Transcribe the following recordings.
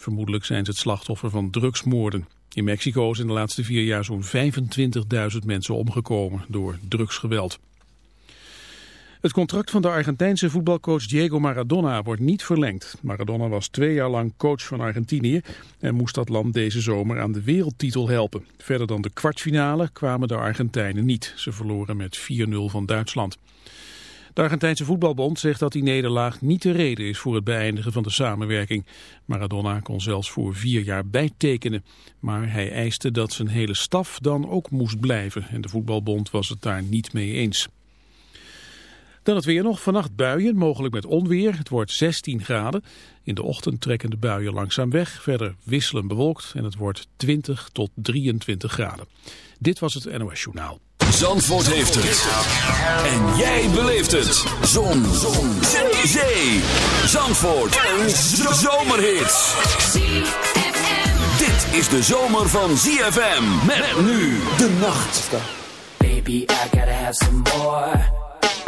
Vermoedelijk zijn ze het slachtoffer van drugsmoorden. In Mexico in de laatste vier jaar zo'n 25.000 mensen omgekomen door drugsgeweld. Het contract van de Argentijnse voetbalcoach Diego Maradona wordt niet verlengd. Maradona was twee jaar lang coach van Argentinië en moest dat land deze zomer aan de wereldtitel helpen. Verder dan de kwartfinale kwamen de Argentijnen niet. Ze verloren met 4-0 van Duitsland. De Argentijnse voetbalbond zegt dat die nederlaag niet de reden is voor het beëindigen van de samenwerking. Maradona kon zelfs voor vier jaar bijtekenen. Maar hij eiste dat zijn hele staf dan ook moest blijven. En de voetbalbond was het daar niet mee eens. Dan het weer nog. Vannacht buien, mogelijk met onweer. Het wordt 16 graden. In de ochtend trekken de buien langzaam weg. Verder wisselen bewolkt en het wordt 20 tot 23 graden. Dit was het NOS Journaal. Zandvoort heeft het. En jij beleeft het. Zon. Zon. Zee. Zandvoort. Een zomerhit. Dit is de zomer van ZFM. Met nu de nacht. Baby, I gotta have some more.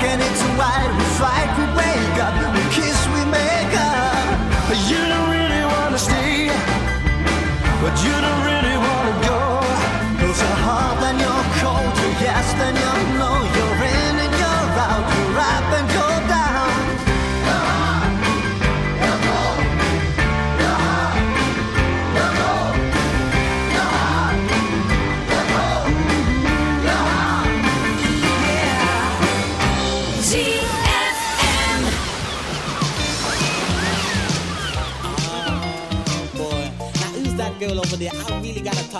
and it's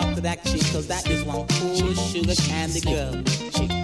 talk to that chick, cause that is one cool sugar candy girl. Chick.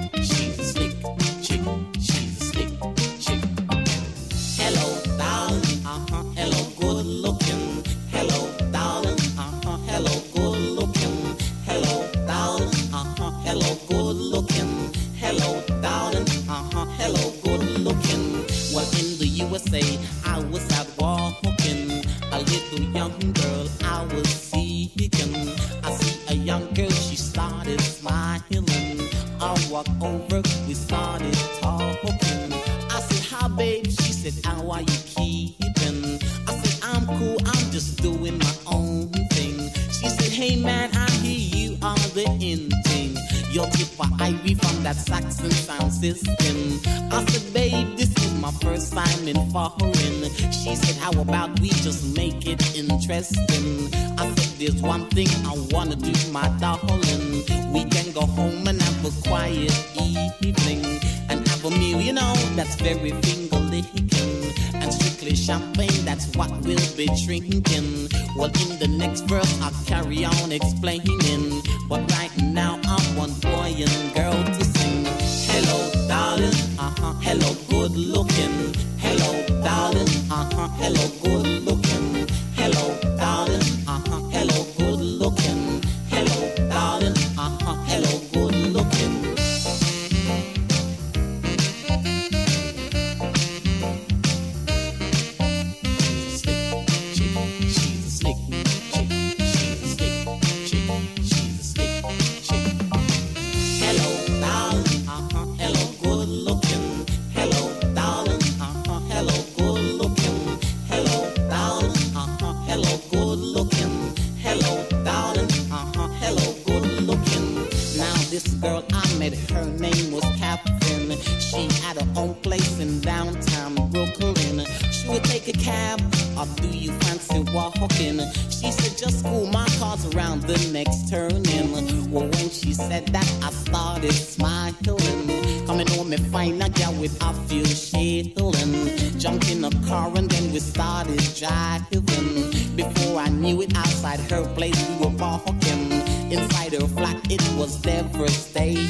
looking. Hello, darling. Uh huh. Hello, good looking. Now this girl I met, her name was Captain. She had her own place in downtown Brooklyn. She would take a cab, or do you fancy walking? She said just pull my cars around the next turning. Well, when she said that, I started smiling. I me know me find a girl with a few shilling. Jumped in a car and then we started driving. Before I knew it, outside her place we were walking. Inside her flat, it was devastating.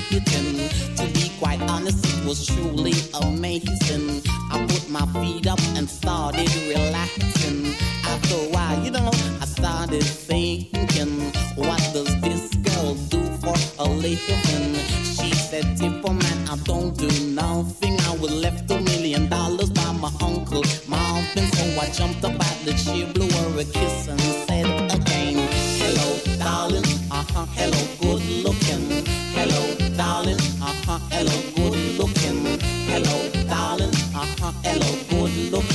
To be quite honest, it was truly amazing. I put my feet up and started relaxing. After a while, you know, I started thinking, what does this girl do for a living? She said, Tippa man, I don't do nothing. I was left a million dollars by my uncle Marvin. So I jumped up at the chair, blew her a kiss and said again, Hello, darling, uh-huh, hello, good looking. Hello, darling, uh-huh, hello, good looking. Hello, darling, uh-huh, hello, good looking.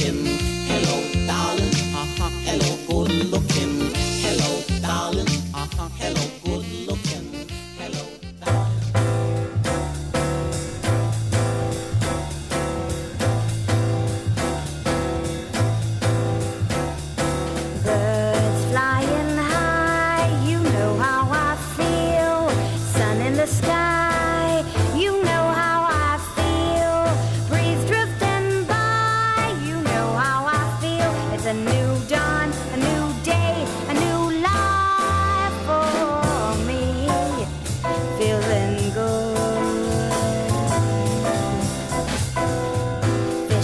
Hello,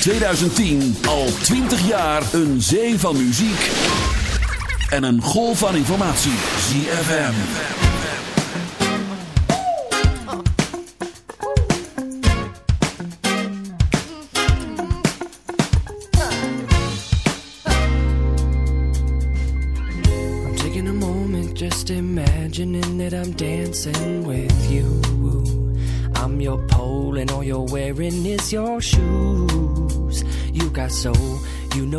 2010 al 20 jaar een zee van muziek en een golf van informatie. ZFM. I'm taking a moment just imagining that I'm dancing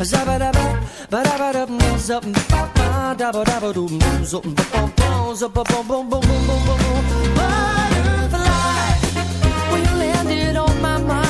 ba-dabba-dum, zup, ba-ba, dabba-dabba-dum, zup, ba-bum-bum, zup-ba-bum-bum-bum-bum-bum-bum. Butterfly, when you landed on my mind,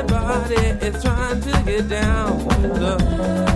Everybody is trying to get down. The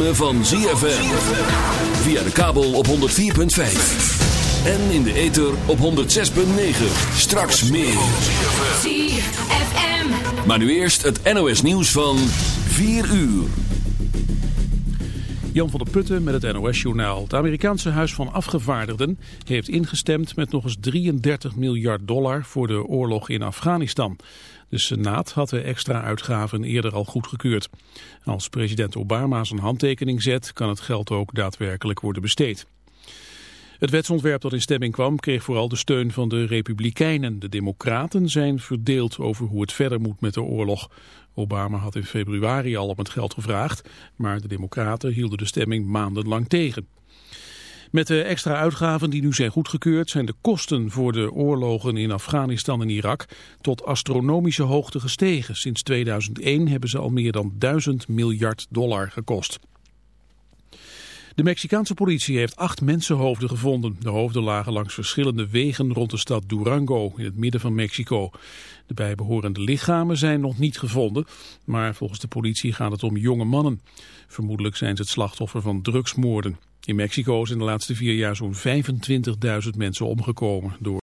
ritme van ZFM. Via de kabel op 104.5. En in de ether op 106.9. Straks meer. ZFM. Maar nu eerst het NOS nieuws van 4 uur. Jan van der Putten met het NOS-journaal. Het Amerikaanse Huis van Afgevaardigden heeft ingestemd met nog eens 33 miljard dollar voor de oorlog in Afghanistan. De Senaat had de extra uitgaven eerder al goedgekeurd. Als president Obama zijn handtekening zet, kan het geld ook daadwerkelijk worden besteed. Het wetsontwerp dat in stemming kwam kreeg vooral de steun van de Republikeinen. De Democraten zijn verdeeld over hoe het verder moet met de oorlog. Obama had in februari al om het geld gevraagd, maar de Democraten hielden de stemming maandenlang tegen. Met de extra uitgaven die nu zijn goedgekeurd zijn de kosten voor de oorlogen in Afghanistan en Irak tot astronomische hoogte gestegen. Sinds 2001 hebben ze al meer dan 1000 miljard dollar gekost. De Mexicaanse politie heeft acht mensenhoofden gevonden. De hoofden lagen langs verschillende wegen rond de stad Durango in het midden van Mexico. De bijbehorende lichamen zijn nog niet gevonden, maar volgens de politie gaat het om jonge mannen. Vermoedelijk zijn ze het slachtoffer van drugsmoorden. In Mexico is in de laatste vier jaar zo'n 25.000 mensen omgekomen door